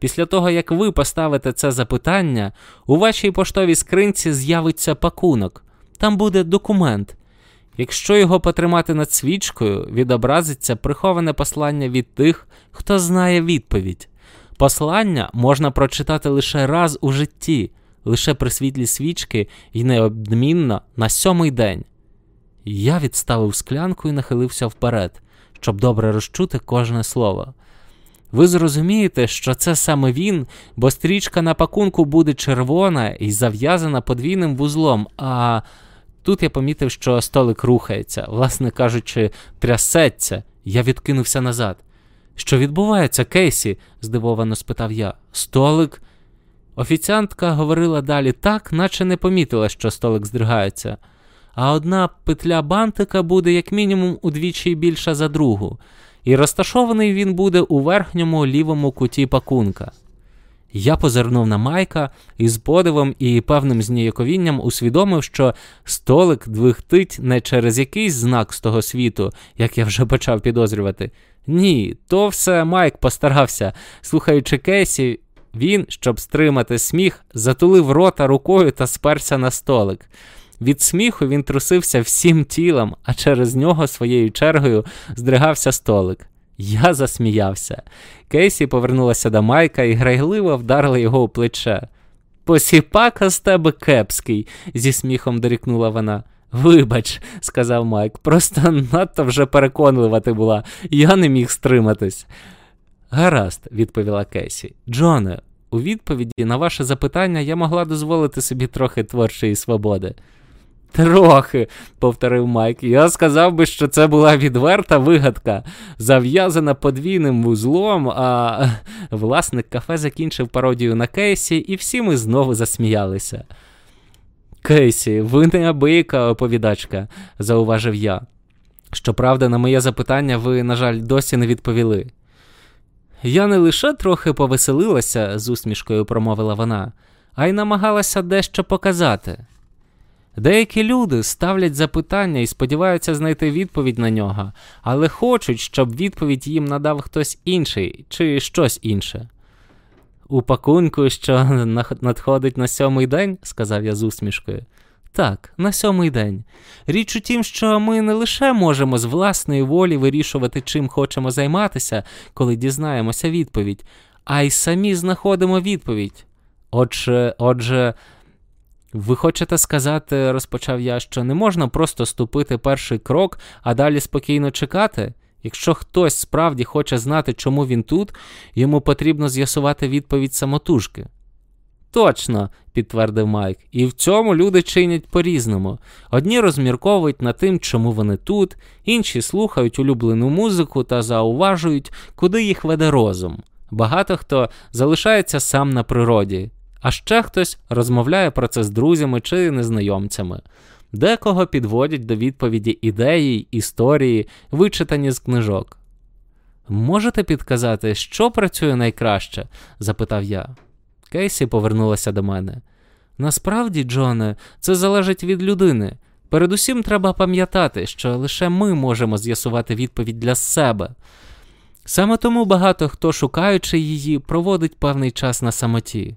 Після того, як ви поставите це запитання, у вашій поштовій скринці з'явиться пакунок. Там буде документ. Якщо його потримати над свічкою, відобразиться приховане послання від тих, хто знає відповідь. Послання можна прочитати лише раз у житті, лише при світлі свічки і неодмінно на сьомий день. Я відставив склянку і нахилився вперед, щоб добре розчути кожне слово. Ви зрозумієте, що це саме він, бо стрічка на пакунку буде червона і зав'язана подвійним вузлом, а тут я помітив, що столик рухається, власне кажучи, трясеться. Я відкинувся назад. Що відбувається, Кейсі? здивовано спитав я. Столик. Офіціантка говорила далі так, наче не помітила, що столик здригається. А одна петля бантика буде як мінімум удвічі більша за другу, і розташований він буде у верхньому лівому куті пакунка. Я позирнув на Майка і з подивом і певним зніяковінням усвідомив, що столик двигтить не через якийсь знак з того світу, як я вже почав підозрювати. Ні, то все Майк постарався. Слухаючи Кейсі, він, щоб стримати сміх, затулив рота рукою та сперся на столик. Від сміху він трусився всім тілом, а через нього своєю чергою здригався столик. Я засміявся. Кейсі повернулася до Майка і грайливо вдарила його у плече. Посіпака з тебе кепський, зі сміхом дорікнула вона. Вибач, сказав Майк, просто надто вже переконлива ти була, я не міг стриматись. Гаразд, відповіла Кейсі. Джоне, у відповіді на ваше запитання я могла дозволити собі трохи творчої свободи. Трохи, повторив Майк. Я сказав би, що це була відверта вигадка, зав'язана подвійним вузлом, а власник кафе закінчив пародію на Кейсі, і всі ми знову засміялися. Кейсі, ви неабияка оповідачка, зауважив я. Щоправда, на моє запитання ви, на жаль, досі не відповіли. Я не лише трохи повеселилася, з усмішкою промовила вона, а й намагалася дещо показати. Деякі люди ставлять запитання і сподіваються знайти відповідь на нього, але хочуть, щоб відповідь їм надав хтось інший чи щось інше. У пакунку, що надходить на сьомий день, сказав я з усмішкою. Так, на сьомий день. Річ у тім, що ми не лише можемо з власної волі вирішувати, чим хочемо займатися, коли дізнаємося відповідь, а й самі знаходимо відповідь. Отже, отже, ви хочете сказати, розпочав я, що не можна просто ступити перший крок, а далі спокійно чекати? Якщо хтось справді хоче знати, чому він тут, йому потрібно з'ясувати відповідь самотужки. Точно, підтвердив Майк, і в цьому люди чинять по-різному. Одні розмірковують над тим, чому вони тут, інші слухають улюблену музику та зауважують, куди їх веде розум. Багато хто залишається сам на природі, а ще хтось розмовляє про це з друзями чи незнайомцями. Декого підводять до відповіді ідеї, історії, вичитані з книжок. Можете підказати, що працює найкраще? запитав я. Кейсі повернулася до мене. Насправді, Джоне, це залежить від людини. Передусім треба пам'ятати, що лише ми можемо з'ясувати відповідь для себе. Саме тому багато хто, шукаючи її, проводить певний час на самоті.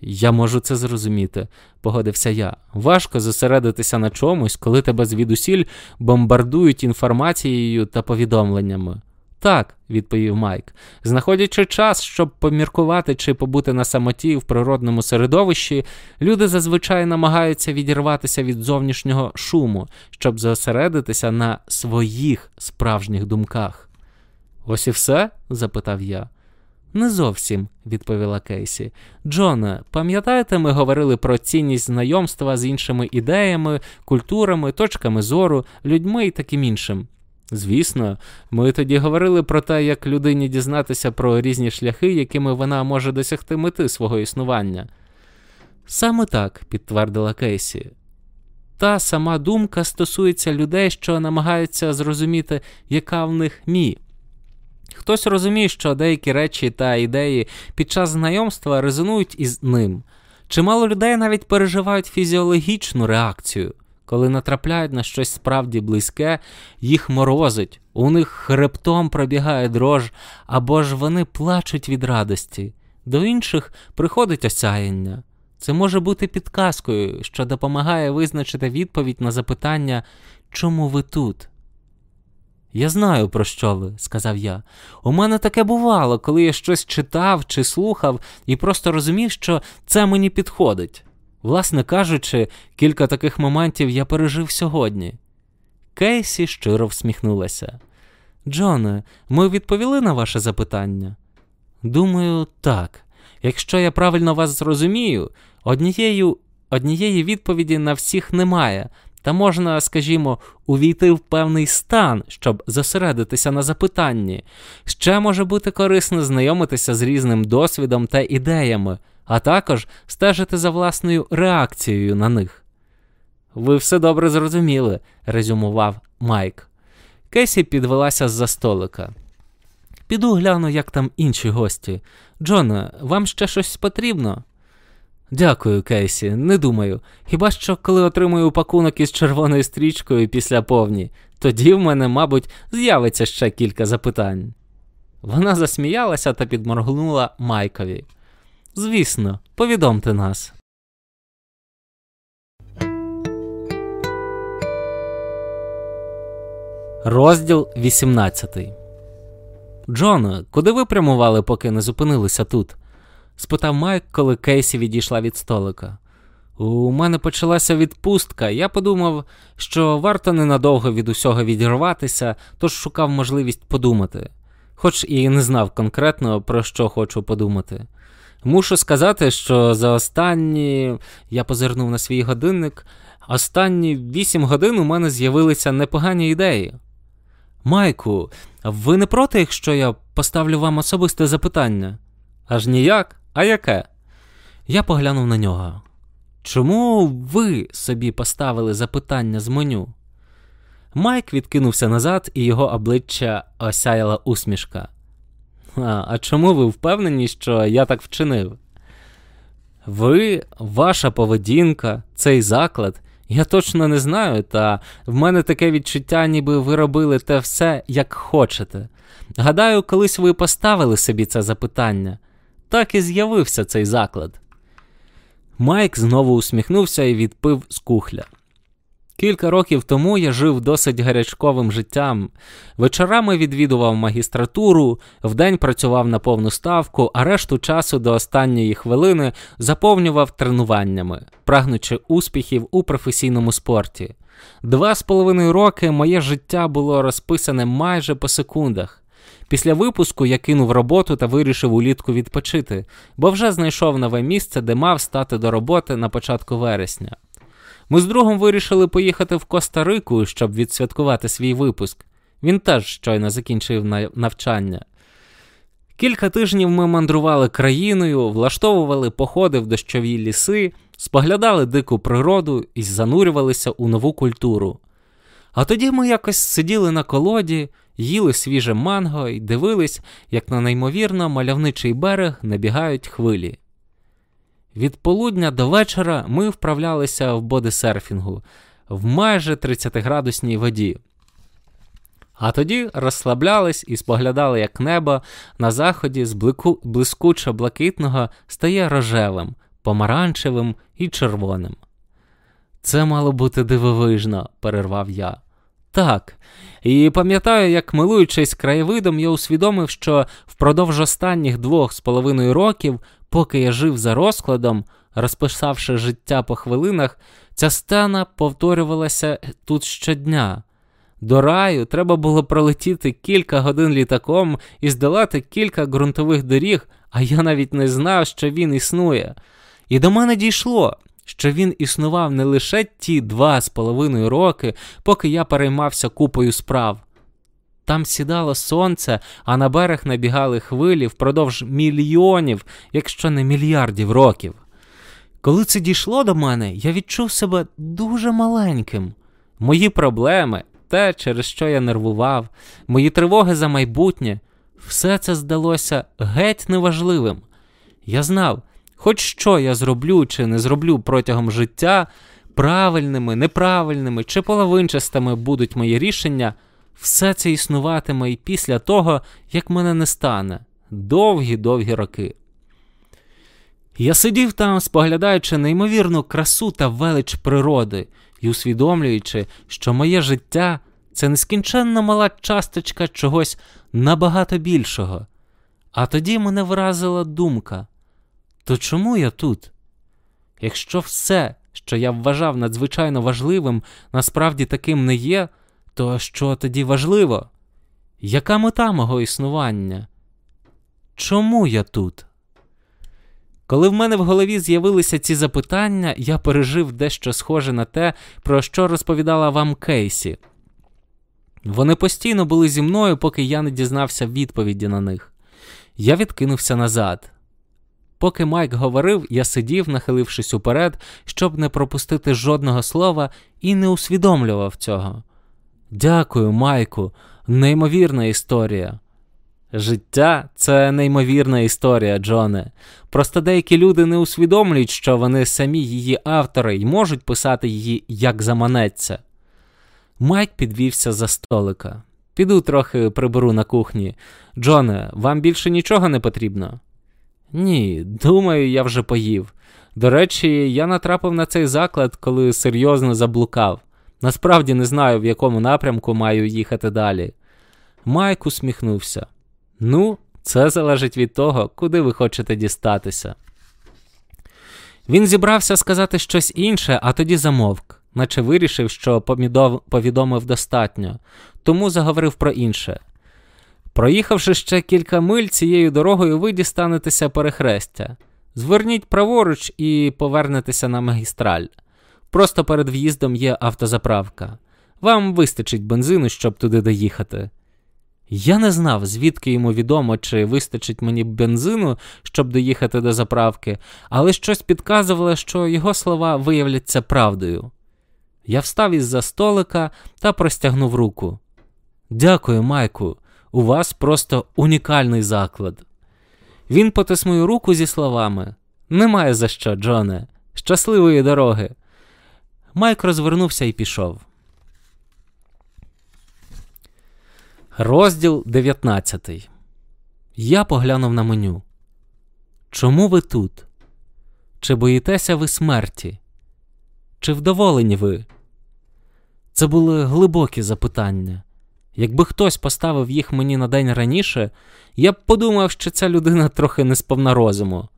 Я можу це зрозуміти, погодився я. Важко зосередитися на чомусь, коли тебе звідусіль бомбардують інформацією та повідомленнями. Так, відповів Майк, знаходячи час, щоб поміркувати чи побути на самоті в природному середовищі, люди зазвичай намагаються відірватися від зовнішнього шуму, щоб зосередитися на своїх справжніх думках. Ось і все? запитав я. Не зовсім, відповіла Кейсі. Джоне, пам'ятаєте, ми говорили про цінність знайомства з іншими ідеями, культурами, точками зору, людьми і таким іншим. Звісно, ми тоді говорили про те, як людині дізнатися про різні шляхи, якими вона може досягти мети свого існування. Саме так, підтвердила Кейсі. Та сама думка стосується людей, що намагаються зрозуміти, яка в них мі. Хтось розуміє, що деякі речі та ідеї під час знайомства резонують із ним. Чимало людей навіть переживають фізіологічну реакцію. Коли натрапляють на щось справді близьке, їх морозить, у них хребтом пробігає дрож, або ж вони плачуть від радості. До інших приходить осяяння. Це може бути підказкою, що допомагає визначити відповідь на запитання, чому ви тут? Я знаю, про що ви, сказав я. У мене таке бувало, коли я щось читав чи слухав і просто розумів, що це мені підходить. Власне кажучи, кілька таких моментів я пережив сьогодні. Кейсі щиро всміхнулася. Джоне, ми відповіли на ваше запитання? Думаю, так. Якщо я правильно вас зрозумію, однією, однієї відповіді на всіх немає, та можна, скажімо, увійти в певний стан, щоб зосередитися на запитанні. Ще може бути корисно знайомитися з різним досвідом та ідеями, а також стежити за власною реакцією на них. Ви все добре зрозуміли, резюмував Майк. Кесі підвелася з-за столика. Піду гляну, як там інші гості. Джоне, вам ще щось потрібно? Дякую, Кейсі, не думаю. Хіба що коли отримую пакунок із червоною стрічкою після повні, тоді в мене, мабуть, з'явиться ще кілька запитань. Вона засміялася та підморгнула Майкові. Звісно, повідомте нас. Розділ 18 Джон, куди ви прямували, поки не зупинилися тут? Спитав Майк, коли Кейсі відійшла від столика. У мене почалася відпустка, я подумав, що варто ненадовго від усього відірватися, тож шукав можливість подумати, хоч і не знав конкретно, про що хочу подумати. Мушу сказати, що за останні я позирнув на свій годинник, останні вісім годин у мене з'явилися непогані ідеї. Майку, ви не проти, якщо я поставлю вам особисте запитання? Аж ніяк? А яке? Я поглянув на нього. Чому ви собі поставили запитання з меню? Майк відкинувся назад, і його обличчя осяяла усмішка. А, а чому ви впевнені, що я так вчинив? Ви, ваша поведінка, цей заклад, я точно не знаю, та в мене таке відчуття, ніби ви робили те все, як хочете. Гадаю, колись ви поставили собі це запитання. Так і з'явився цей заклад. Майк знову усміхнувся і відпив з кухля. Кілька років тому я жив досить гарячковим життям. Вечорами відвідував магістратуру, вдень працював на повну ставку, а решту часу до останньої хвилини заповнював тренуваннями, прагнучи успіхів у професійному спорті. Два з половиною роки моє життя було розписане майже по секундах. Після випуску я кинув роботу та вирішив улітку відпочити, бо вже знайшов нове місце, де мав стати до роботи на початку вересня. Ми з другом вирішили поїхати в Коста-Рику, щоб відсвяткувати свій випуск. Він теж щойно закінчив навчання. Кілька тижнів ми мандрували країною, влаштовували походи в дощові ліси, споглядали дику природу і занурювалися у нову культуру. А тоді ми якось сиділи на колоді, їли свіже манго і дивились, як на неймовірно мальовничий берег набігають хвилі. Від полудня до вечора ми вправлялися в бодисерфінгу в майже 30-градусній воді. А тоді розслаблялись і споглядали, як небо на заході з блискучо блакитного стає рожевим, помаранчевим і червоним. Це мало бути дивовижно, перервав я. Так. І пам'ятаю, як милуючись краєвидом, я усвідомив, що впродовж останніх двох з половиною років Поки я жив за розкладом, розписавши життя по хвилинах, ця сцена повторювалася тут щодня. До раю треба було пролетіти кілька годин літаком і здолати кілька ґрунтових доріг, а я навіть не знав, що він існує. І до мене дійшло, що він існував не лише ті два з половиною роки, поки я переймався купою справ. Там сідало сонце, а на берег набігали хвилі впродовж мільйонів, якщо не мільярдів років. Коли це дійшло до мене, я відчув себе дуже маленьким. Мої проблеми, те, через що я нервував, мої тривоги за майбутнє, все це здалося геть неважливим. Я знав, хоч що я зроблю чи не зроблю протягом життя, правильними, неправильними чи половинчастими будуть мої рішення. Все це існуватиме і після того, як мене не стане довгі-довгі роки. Я сидів там, споглядаючи неймовірну красу та велич природи і усвідомлюючи, що моє життя це нескінченно мала часточка чогось набагато більшого. А тоді мене вразила думка: то чому я тут? Якщо все, що я вважав надзвичайно важливим, насправді таким не є, то що тоді важливо? Яка мета мого існування? Чому я тут? Коли в мене в голові з'явилися ці запитання, я пережив дещо схоже на те, про що розповідала вам Кейсі. Вони постійно були зі мною, поки я не дізнався відповіді на них. Я відкинувся назад. Поки Майк говорив, я сидів, нахилившись уперед, щоб не пропустити жодного слова, і не усвідомлював цього. Дякую, Майку, неймовірна історія. Життя це неймовірна історія, Джоне. Просто деякі люди не усвідомлюють, що вони самі її автори і можуть писати її як заманеться. Майк підвівся за столика. Піду трохи приберу на кухні. Джоне, вам більше нічого не потрібно? Ні, думаю, я вже поїв. До речі, я натрапив на цей заклад, коли серйозно заблукав. Насправді не знаю, в якому напрямку маю їхати далі. Майк усміхнувся. Ну, це залежить від того, куди ви хочете дістатися. Він зібрався сказати щось інше, а тоді замовк, наче вирішив, що повідомив достатньо, тому заговорив про інше. Проїхавши ще кілька миль цією дорогою, ви дістанетеся перехрестя. Зверніть праворуч і повернетеся на магістраль. Просто перед в'їздом є автозаправка. Вам вистачить бензину, щоб туди доїхати. Я не знав, звідки йому відомо, чи вистачить мені бензину, щоб доїхати до заправки, але щось підказувало, що його слова виявляться правдою. Я встав із за столика та простягнув руку. Дякую, Майку, у вас просто унікальний заклад. Він потис мою руку зі словами: Немає за що, Джоне, щасливої дороги. Майк розвернувся і пішов. Розділ 19. Я поглянув на меню. Чому ви тут? Чи боїтеся ви смерті? Чи вдоволені ви? Це були глибокі запитання. Якби хтось поставив їх мені на день раніше, я б подумав, що ця людина трохи не сповна розуму.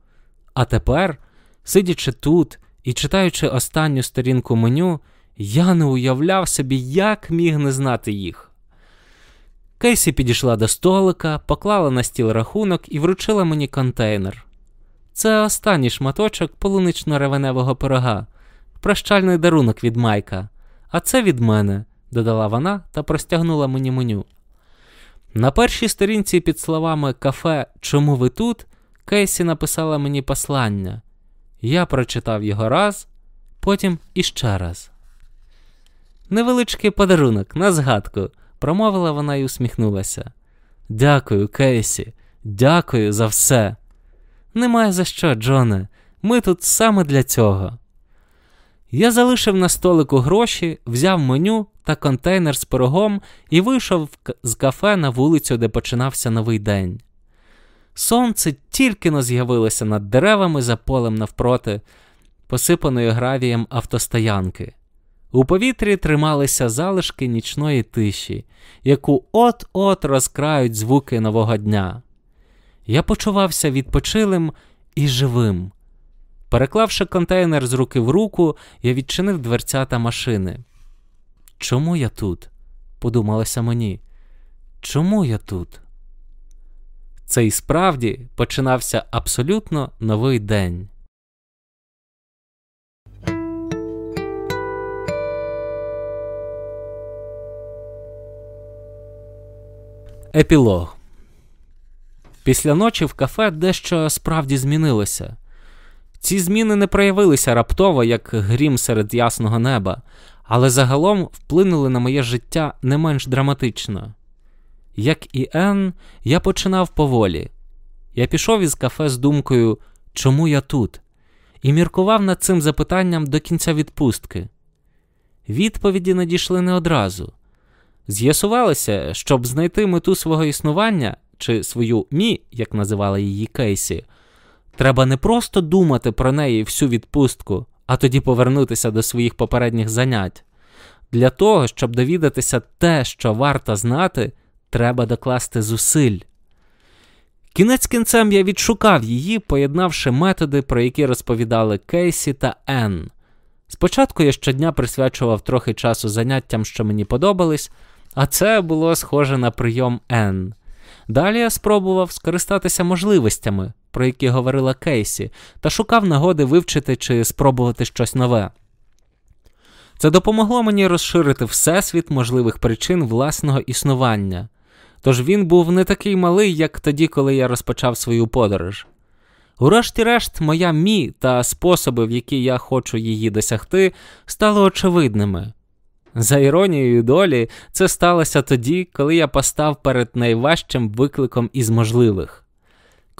А тепер, сидячи тут і читаючи останню сторінку меню, я не уявляв собі, як міг не знати їх. Кейсі підійшла до столика, поклала на стіл рахунок і вручила мені контейнер. Це останній шматочок полунично-ревеневого пирога, прощальний дарунок від Майка, а це від мене, додала вона та простягнула мені меню. На першій сторінці під словами кафе Чому ви тут? Кейсі написала мені послання. Я прочитав його раз, потім іще раз. Невеличкий подарунок на згадку промовила вона і усміхнулася. Дякую, Кейсі, дякую за все. Немає за що, Джоне. Ми тут саме для цього. Я залишив на столику гроші, взяв меню та контейнер з пирогом і вийшов з кафе на вулицю, де починався новий день. Сонце тільки но з'явилося над деревами за полем навпроти, посипаною гравієм автостоянки. У повітрі трималися залишки нічної тиші, яку от-от розкрають звуки нового дня. Я почувався відпочилим і живим. Переклавши контейнер з руки в руку, я відчинив дверцята машини. Чому я тут? подумалося мені. Чому я тут? Це і справді починався абсолютно новий день. Епілог. Після ночі в кафе дещо справді змінилося. Ці зміни не проявилися раптово, як грім серед ясного неба, але загалом вплинули на моє життя не менш драматично. Як і Ен, я починав поволі. Я пішов із кафе з думкою, чому я тут, і міркував над цим запитанням до кінця відпустки. Відповіді надійшли не одразу. З'ясувалося, щоб знайти мету свого існування чи свою мі, як називала її Кейсі, Треба не просто думати про неї всю відпустку, а тоді повернутися до своїх попередніх занять. Для того, щоб довідатися те, що варто знати, треба докласти зусиль. Кінець кінцем я відшукав її, поєднавши методи, про які розповідали Кейсі та Енн. Спочатку я щодня присвячував трохи часу заняттям, що мені подобались, а це було схоже на прийом Енн. Далі я спробував скористатися можливостями, про які говорила Кейсі, та шукав нагоди вивчити чи спробувати щось нове. Це допомогло мені розширити всесвіт можливих причин власного існування. Тож він був не такий малий, як тоді, коли я розпочав свою подорож. Урешті-решт, моя мі та способи, в які я хочу її досягти, стали очевидними. За іронією долі, це сталося тоді, коли я постав перед найважчим викликом із можливих.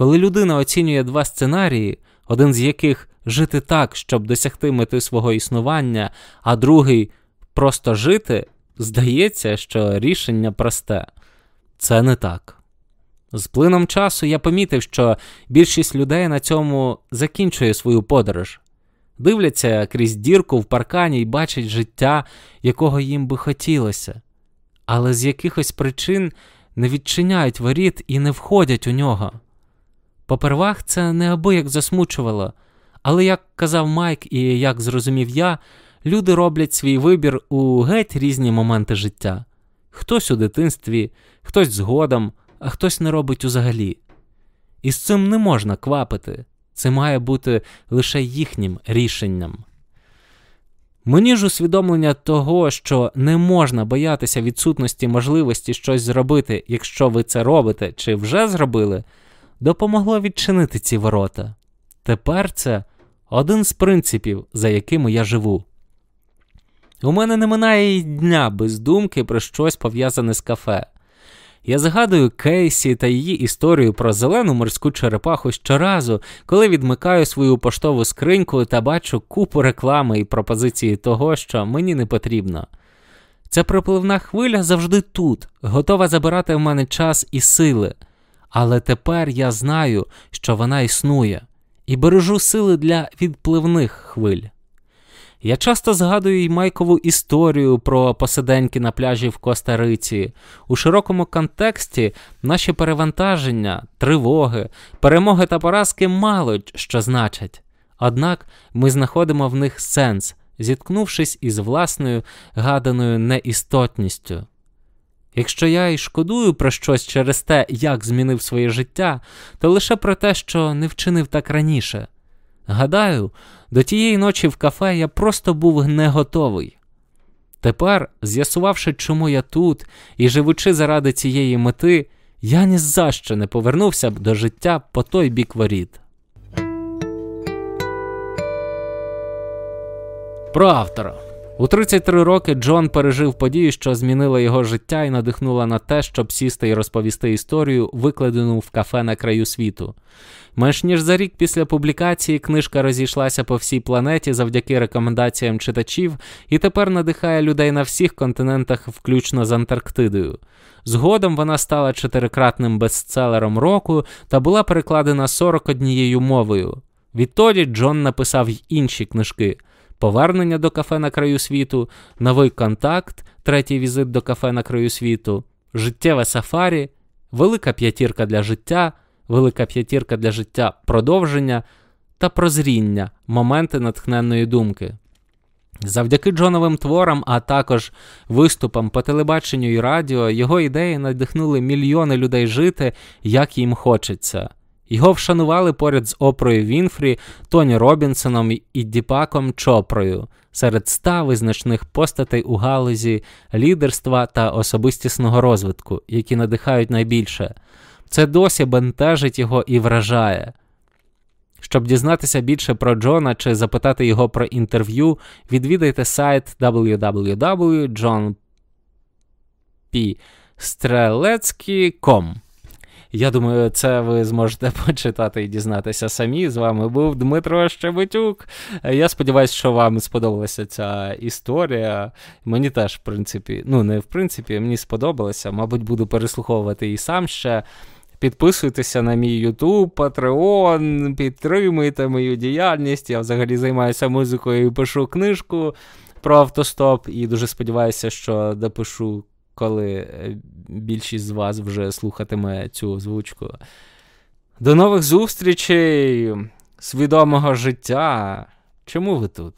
Коли людина оцінює два сценарії, один з яких жити так, щоб досягти мети свого існування, а другий просто жити, здається, що рішення просте. Це не так. З плином часу я помітив, що більшість людей на цьому закінчує свою подорож, дивляться крізь дірку в паркані і бачать життя, якого їм би хотілося, але з якихось причин не відчиняють воріт і не входять у нього. Попервах це неабияк засмучувало, але, як казав Майк і як зрозумів я, люди роблять свій вибір у геть різні моменти життя. Хтось у дитинстві, хтось згодом, а хтось не робить узагалі. І з цим не можна квапити, це має бути лише їхнім рішенням. Мені ж усвідомлення того, що не можна боятися відсутності можливості щось зробити, якщо ви це робите чи вже зробили, допомогло відчинити ці ворота. Тепер це один з принципів, за якими я живу. У мене не минає й дня без думки про щось пов'язане з кафе. Я згадую Кейсі та її історію про зелену морську черепаху щоразу, коли відмикаю свою поштову скриньку та бачу купу реклами і пропозиції того, що мені не потрібно. Ця пропливна хвиля завжди тут, готова забирати в мене час і сили. Але тепер я знаю, що вона існує, і бережу сили для відпливних хвиль. Я часто згадую й Майкову історію про посиденьки на пляжі в Коста-Риці. У широкому контексті наші перевантаження, тривоги, перемоги та поразки мало що значать. Однак ми знаходимо в них сенс, зіткнувшись із власною гаданою неістотністю. Якщо я й шкодую про щось через те, як змінив своє життя, то лише про те, що не вчинив так раніше. Гадаю, до тієї ночі в кафе я просто був не готовий. Тепер, з'ясувавши, чому я тут і живучи заради цієї мети, я ні за що не повернувся б до життя по той бік воріт. Про автора. У 33 роки Джон пережив подію, що змінила його життя і надихнула на те, щоб сісти і розповісти історію, викладену в кафе на краю світу. Менш ніж за рік після публікації книжка розійшлася по всій планеті завдяки рекомендаціям читачів і тепер надихає людей на всіх континентах, включно з Антарктидою. Згодом вона стала чотирикратним бестселером року та була перекладена 41 мовою. Відтоді Джон написав й інші книжки. Повернення до кафе на краю світу, новий контакт, третій візит до кафе на краю світу, життєве сафарі, велика п'ятірка для життя, велика п'ятірка для життя продовження та прозріння, моменти натхненної думки. Завдяки Джоновим творам, а також виступам по телебаченню і радіо, його ідеї надихнули мільйони людей жити, як їм хочеться. Його вшанували поряд з Опрою Вінфрі, Тоні Робінсоном і Діпаком Чопрою серед ста визначних постатей у галузі лідерства та особистісного розвитку, які надихають найбільше. Це досі бентежить його і вражає. Щоб дізнатися більше про Джона чи запитати його про інтерв'ю, відвідайте сайт www.johnpstreletsky.com. Я думаю, це ви зможете почитати і дізнатися самі. З вами був Дмитро Щебетюк. Я сподіваюся, що вам сподобалася ця історія. Мені теж, в принципі, ну не в принципі, мені сподобалося. Мабуть, буду переслуховувати і сам ще. Підписуйтеся на мій YouTube, Patreon, підтримуйте мою діяльність. Я взагалі займаюся музикою і пишу книжку про автостоп. І дуже сподіваюся, що допишу, коли е, більшість з вас вже слухатиме цю озвучку. До нових зустрічей, свідомого життя. Чому ви тут?